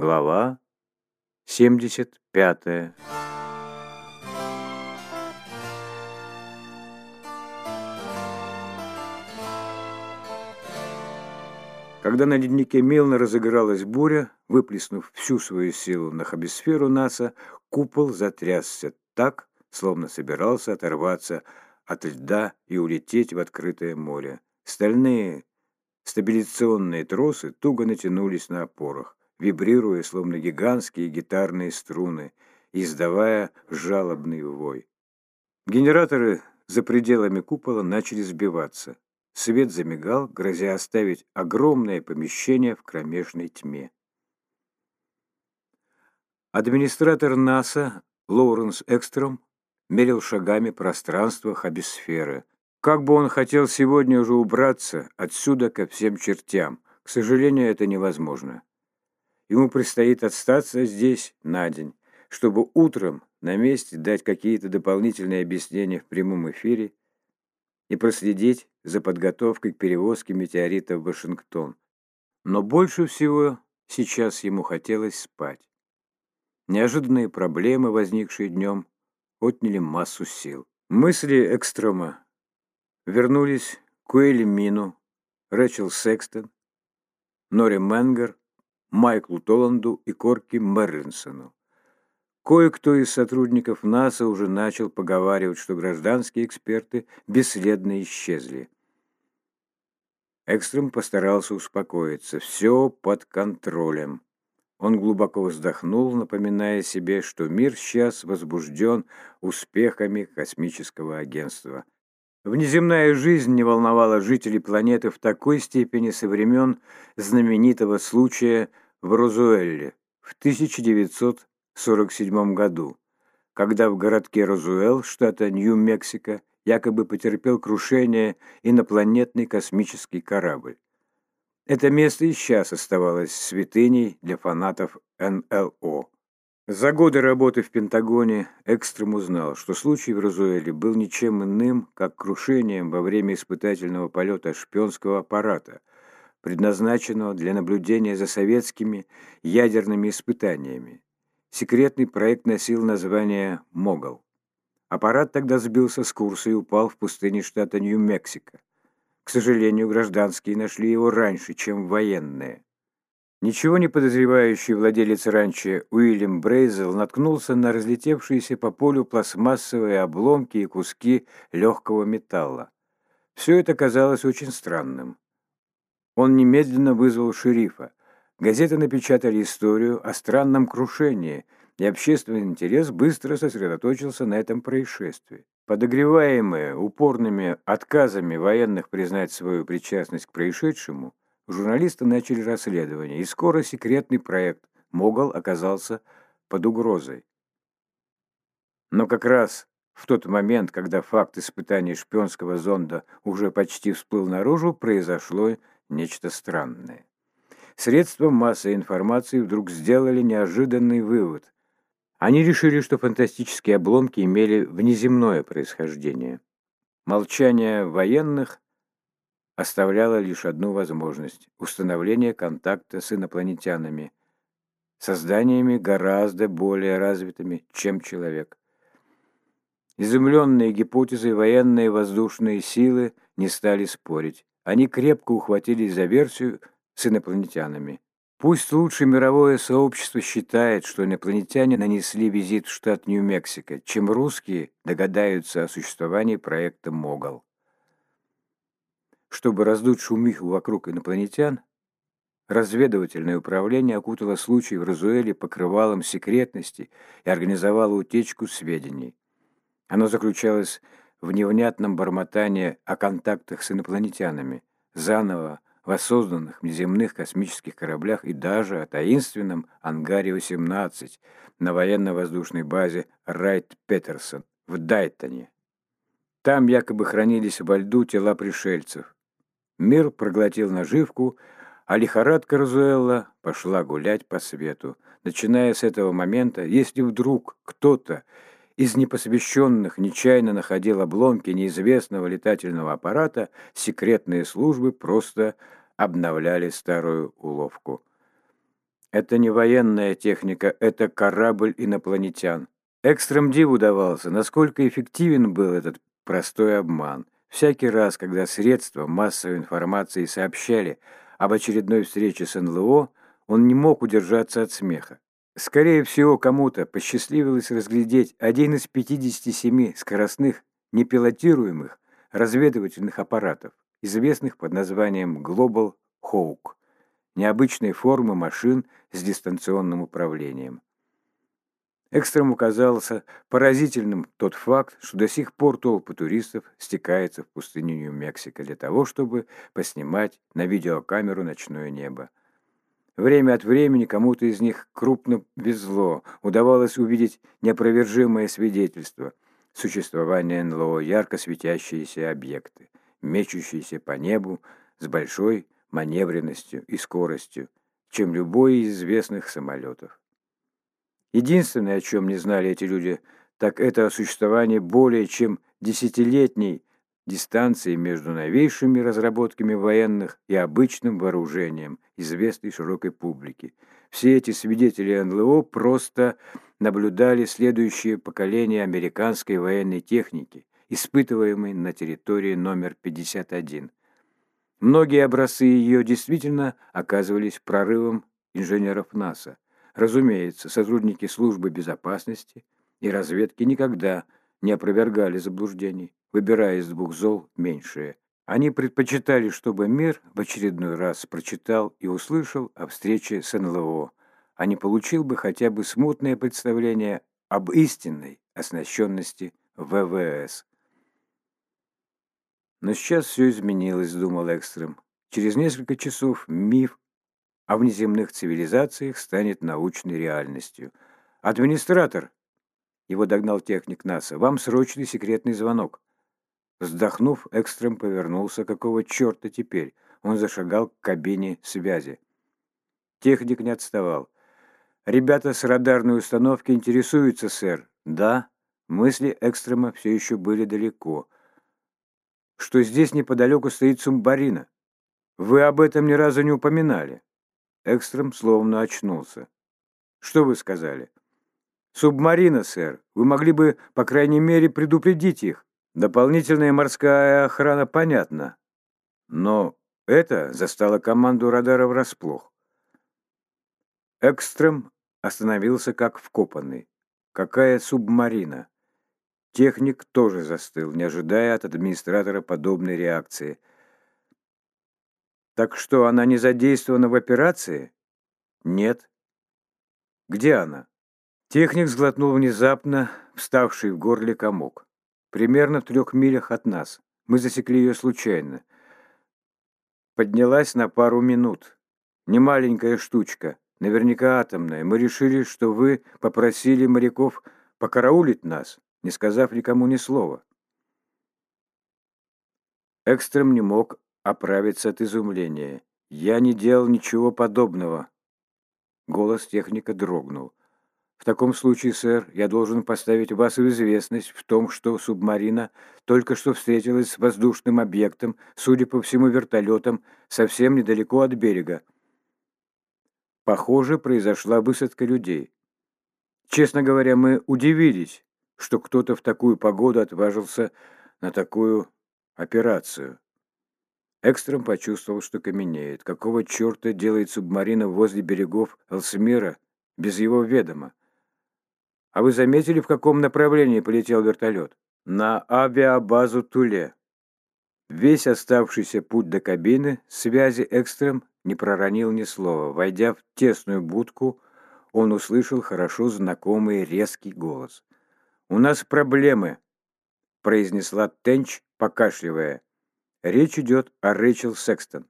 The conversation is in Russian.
Глава 75 Когда на леднике Милна разыгралась буря, выплеснув всю свою силу на хабисферу НАСА, купол затрясся так, словно собирался оторваться от льда и улететь в открытое море. Стальные стабилизационные тросы туго натянулись на опорах, вибрируя, словно гигантские гитарные струны, издавая жалобный вой. Генераторы за пределами купола начали сбиваться. Свет замигал, грозя оставить огромное помещение в кромешной тьме. Администратор НАСА Лоуренс Экстром мерил шагами пространство хабисферы. Как бы он хотел сегодня уже убраться отсюда ко всем чертям. К сожалению, это невозможно. Ему предстоит остаться здесь на день, чтобы утром на месте дать какие-то дополнительные объяснения в прямом эфире и проследить за подготовкой к перевозке метеорита в Вашингтон. Но больше всего сейчас ему хотелось спать. Неожиданные проблемы, возникшие днем, отняли массу сил. Мысли Экстрома вернулись к Уэлли Мину, Рэчел Секстон, Нори Менгер, Майклу Толланду и Корки Мерлинсону. Кое-кто из сотрудников НАСА уже начал поговаривать, что гражданские эксперты бесследно исчезли. Экстрем постарался успокоиться. Все под контролем. Он глубоко вздохнул, напоминая себе, что мир сейчас возбужден успехами космического агентства. Внеземная жизнь не волновала жителей планеты в такой степени со времен знаменитого случая в Розуэлле в 1900 1947 году, когда в городке Розуэлл, штата Нью-Мексико, якобы потерпел крушение инопланетный космический корабль. Это место и сейчас оставалось святыней для фанатов НЛО. За годы работы в Пентагоне Экстрем узнал, что случай в Розуэле был ничем иным, как крушением во время испытательного полета шпионского аппарата, предназначенного для наблюдения за советскими ядерными испытаниями. Секретный проект носил название «Могол». Аппарат тогда сбился с курса и упал в пустыне штата Нью-Мексико. К сожалению, гражданские нашли его раньше, чем военные. Ничего не подозревающий владелец ранчо Уильям Брейзел наткнулся на разлетевшиеся по полю пластмассовые обломки и куски легкого металла. Все это казалось очень странным. Он немедленно вызвал шерифа. Газеты напечатали историю о странном крушении, и общественный интерес быстро сосредоточился на этом происшествии. Подогреваемые упорными отказами военных признать свою причастность к происшедшему, журналисты начали расследование, и скоро секретный проект «Могол» оказался под угрозой. Но как раз в тот момент, когда факт испытания шпионского зонда уже почти всплыл наружу, произошло нечто странное. Средства массовой информации вдруг сделали неожиданный вывод. Они решили, что фантастические обломки имели внеземное происхождение. Молчание военных оставляло лишь одну возможность – установление контакта с инопланетянами, созданиями гораздо более развитыми, чем человек. Изумленные гипотезы военные воздушные силы не стали спорить. Они крепко ухватились за версию – с инопланетянами. Пусть лучше мировое сообщество считает, что инопланетяне нанесли визит в штат Нью-Мексико, чем русские догадаются о существовании проекта «Могол». Чтобы раздуть шумиху вокруг инопланетян, разведывательное управление окутало случай в Розуэле покрывалом секретности и организовало утечку сведений. Оно заключалось в невнятном бормотании о контактах с инопланетянами, заново воссозданных внеземных космических кораблях и даже о таинственном ангаре-18 на военно-воздушной базе Райт-Петерсон в Дайтоне. Там якобы хранились во льду тела пришельцев. Мир проглотил наживку, а лихорадка Розуэлла пошла гулять по свету. Начиная с этого момента, если вдруг кто-то из непосвященных нечаянно находил обломки неизвестного летательного аппарата, секретные службы просто обновляли старую уловку. Это не военная техника, это корабль инопланетян. Экстрем диву давался, насколько эффективен был этот простой обман. Всякий раз, когда средства массовой информации сообщали об очередной встрече с НЛО, он не мог удержаться от смеха. Скорее всего, кому-то посчастливилось разглядеть один из 57 скоростных, непилотируемых разведывательных аппаратов, известных под названием Global Hawk, необычной формы машин с дистанционным управлением. Экстрему казался поразительным тот факт, что до сих пор толпы туристов стекаются в пустыню Нью-Мексико для того, чтобы поснимать на видеокамеру ночное небо. Время от времени кому-то из них крупно везло, удавалось увидеть неопровержимое свидетельство существования НЛО, ярко светящиеся объекты, мечущиеся по небу с большой маневренностью и скоростью, чем любой из известных самолетов. Единственное, о чем не знали эти люди, так это о существовании более чем десятилетней дистанции между новейшими разработками военных и обычным вооружением, известной широкой публике. Все эти свидетели НЛО просто наблюдали следующее поколение американской военной техники, испытываемой на территории номер 51. Многие образцы ее действительно оказывались прорывом инженеров НАСА. Разумеется, сотрудники службы безопасности и разведки никогда не опровергали заблуждений, выбирая из двух зол меньшее. Они предпочитали, чтобы мир в очередной раз прочитал и услышал о встрече с НЛО, а не получил бы хотя бы смутное представление об истинной оснащенности ВВС. Но сейчас все изменилось, думал Экстрем. Через несколько часов миф о внеземных цивилизациях станет научной реальностью. «Администратор!» Его догнал техник НАСА. «Вам срочный секретный звонок». Вздохнув, Экстрем повернулся. Какого черта теперь? Он зашагал к кабине связи. Техник не отставал. «Ребята с радарной установки интересуются, сэр». «Да». Мысли Экстрема все еще были далеко. «Что здесь неподалеку стоит сумбарина. Вы об этом ни разу не упоминали». Экстрем словно очнулся. «Что вы сказали?» «Субмарина, сэр. Вы могли бы, по крайней мере, предупредить их. Дополнительная морская охрана, понятно. Но это застало команду радара врасплох. Экстрем остановился как вкопанный. Какая субмарина? Техник тоже застыл, не ожидая от администратора подобной реакции – так что она не задействована в операции? Нет. Где она? Техник сглотнул внезапно вставший в горле комок. Примерно в трех милях от нас. Мы засекли ее случайно. Поднялась на пару минут. Немаленькая штучка, наверняка атомная. Мы решили, что вы попросили моряков покараулить нас, не сказав никому ни слова. Экстрем не мог оправиться от изумления. «Я не делал ничего подобного». Голос техника дрогнул. «В таком случае, сэр, я должен поставить вас в известность в том, что субмарина только что встретилась с воздушным объектом, судя по всему вертолетом, совсем недалеко от берега. Похоже, произошла высадка людей. Честно говоря, мы удивились, что кто-то в такую погоду отважился на такую операцию. Экстрем почувствовал, что каменеет. Какого черта делает субмарина возле берегов Элсмира без его ведома? А вы заметили, в каком направлении полетел вертолет? На авиабазу Туле. Весь оставшийся путь до кабины связи Экстрем не проронил ни слова. Войдя в тесную будку, он услышал хорошо знакомый резкий голос. «У нас проблемы», — произнесла Тенч, покашливая. Речь идет о Рэйчел Секстон.